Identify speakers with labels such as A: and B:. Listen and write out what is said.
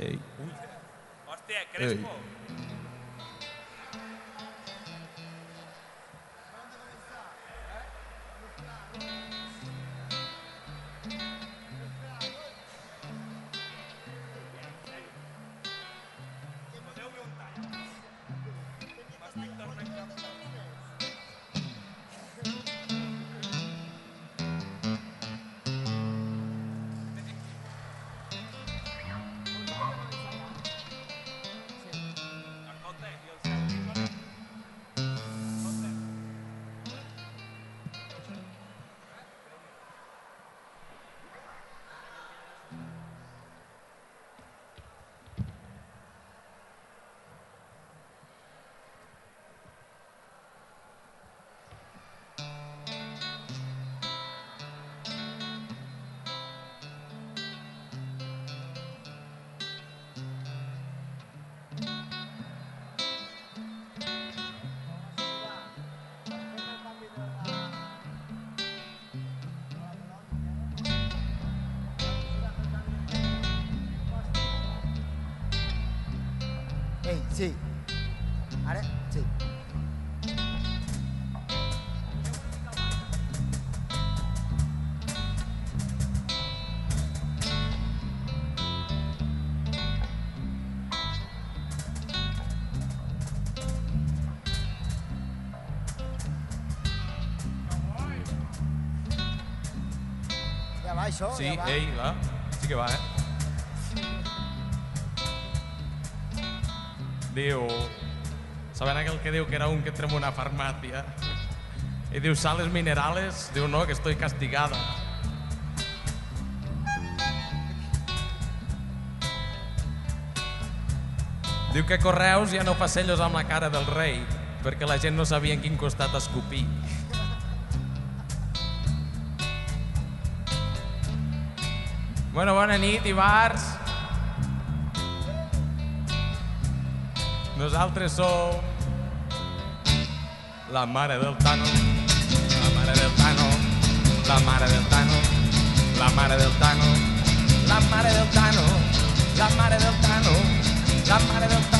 A: Ei.
B: Ei. Sí. Sí. Ja va, això,
A: Sí,
B: ja va.
A: ei, va. Sí que va, eh? Diu... Saben aquel que diu que era un que entra en una farmàcia? I diu, sales minerales? Diu, no, que estoy castigada. Diu que Correus ja no fa cellos amb la cara del rei perquè la gent no sabia en quin costat escopir. Bueno, bona nit, Ibars. Nosaltres som la mare del Tano, la mare del Tano, la mare del Tano, la mare del Tano, la mare del Tano, la mare del Tano, la mare del Tano,